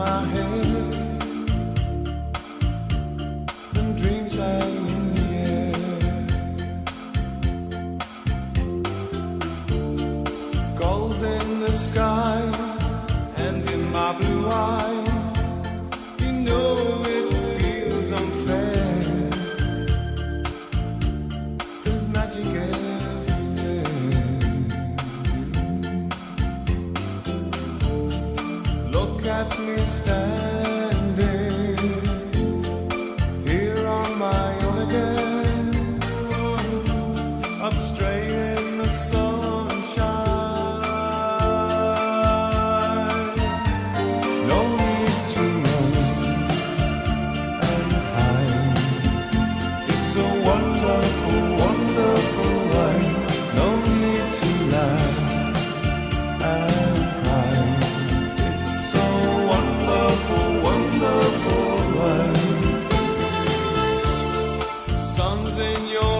my head and dreams hang in the air. Goals in the sky. got me stuck. songs in your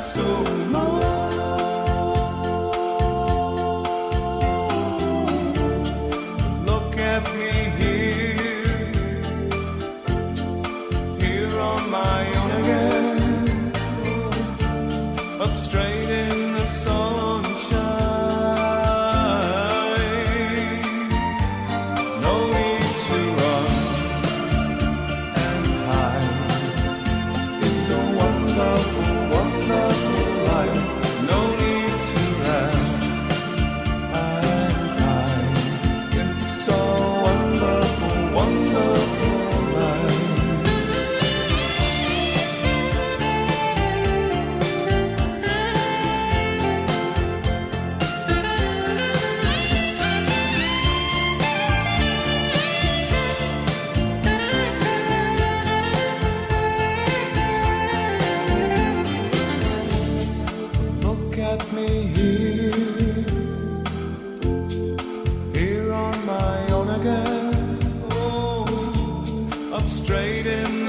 so much.